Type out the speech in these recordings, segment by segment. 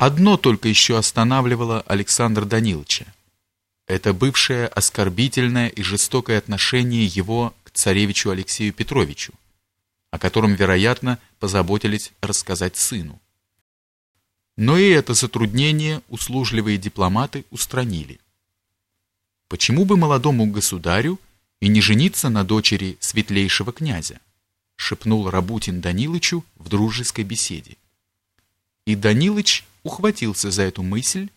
Одно только еще останавливало Александра Даниловича. Это бывшее оскорбительное и жестокое отношение его к царевичу Алексею Петровичу, о котором, вероятно, позаботились рассказать сыну. Но и это затруднение услужливые дипломаты устранили. Почему бы молодому государю и не жениться на дочери светлейшего князя? шепнул Рабутин Данилычу в дружеской беседе. И Данилыч ухватился за эту мысль,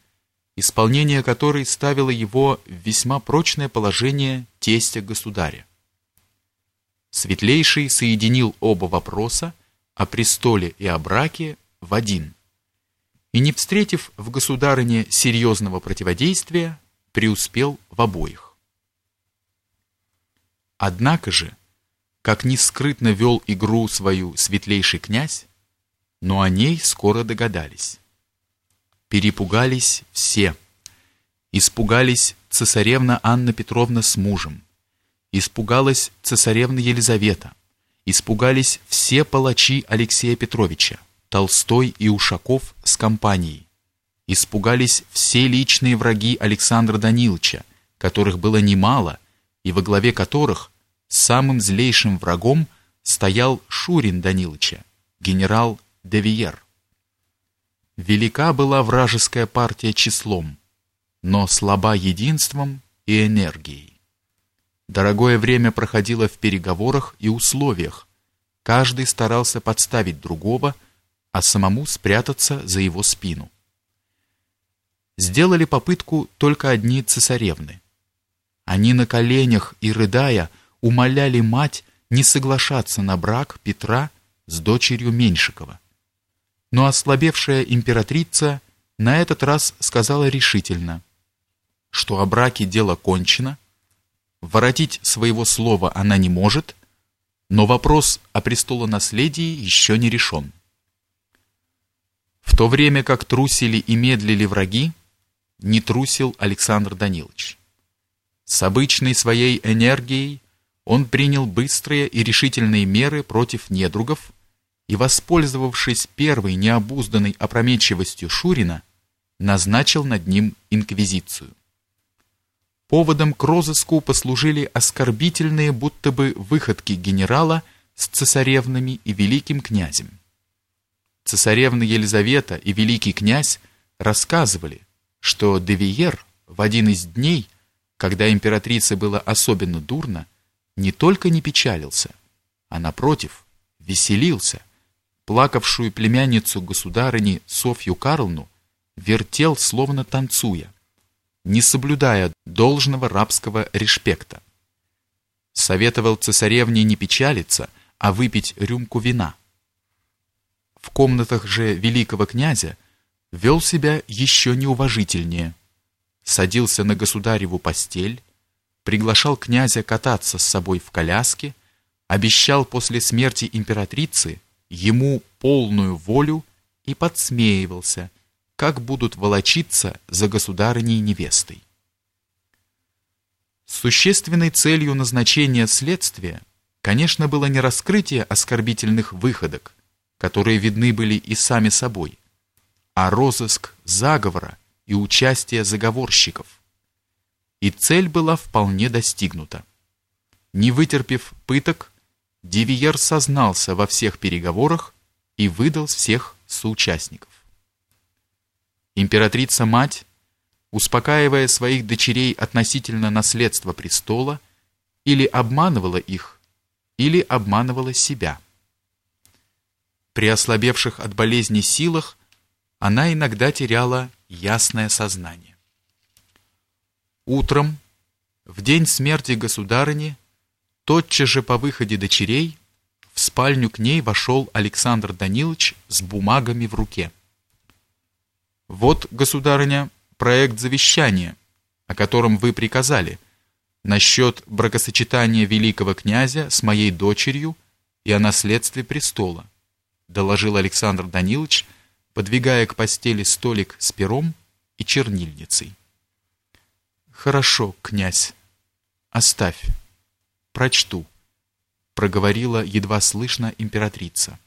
исполнение которой ставило его в весьма прочное положение тестя государя. Светлейший соединил оба вопроса о престоле и о браке в один. И не встретив в государыне серьезного противодействия, преуспел в обоих. Однако же, как ни скрытно вел игру свою светлейший князь, но о ней скоро догадались. Перепугались все. Испугались цесаревна Анна Петровна с мужем, Испугалась цесаревна Елизавета. Испугались все палачи Алексея Петровича, Толстой и Ушаков с компанией. Испугались все личные враги Александра Даниловича, которых было немало, и во главе которых самым злейшим врагом стоял Шурин Даниловича, генерал Девиер. Велика была вражеская партия числом, но слаба единством и энергией. Дорогое время проходило в переговорах и условиях. Каждый старался подставить другого, а самому спрятаться за его спину. Сделали попытку только одни цесаревны. Они на коленях и рыдая умоляли мать не соглашаться на брак Петра с дочерью Меньшикова. Но ослабевшая императрица на этот раз сказала решительно, что о браке дело кончено, Воротить своего слова она не может, но вопрос о престолонаследии еще не решен. В то время как трусили и медлили враги, не трусил Александр Данилович. С обычной своей энергией он принял быстрые и решительные меры против недругов и, воспользовавшись первой необузданной опрометчивостью Шурина, назначил над ним инквизицию. Поводом к розыску послужили оскорбительные будто бы выходки генерала с цесаревнами и великим князем. Цесаревна Елизавета и великий князь рассказывали, что Девиер в один из дней, когда императрице было особенно дурно, не только не печалился, а напротив, веселился, плакавшую племянницу государыни Софью Карлну вертел словно танцуя не соблюдая должного рабского респекта. Советовал цесаревне не печалиться, а выпить рюмку вина. В комнатах же великого князя вел себя еще неуважительнее. Садился на государеву постель, приглашал князя кататься с собой в коляске, обещал после смерти императрицы ему полную волю и подсмеивался – как будут волочиться за государыней невестой. Существенной целью назначения следствия, конечно, было не раскрытие оскорбительных выходок, которые видны были и сами собой, а розыск заговора и участие заговорщиков. И цель была вполне достигнута. Не вытерпев пыток, Дивиер сознался во всех переговорах и выдал всех соучастников. Императрица-мать, успокаивая своих дочерей относительно наследства престола, или обманывала их, или обманывала себя. При ослабевших от болезни силах она иногда теряла ясное сознание. Утром, в день смерти государыни, тотчас же по выходе дочерей, в спальню к ней вошел Александр Данилович с бумагами в руке. Вот, государыня, проект завещания, о котором вы приказали, насчет бракосочетания великого князя с моей дочерью и о наследстве престола, доложил Александр Данилович, подвигая к постели столик с пером и чернильницей. Хорошо, князь. Оставь. Прочту, проговорила едва слышно императрица.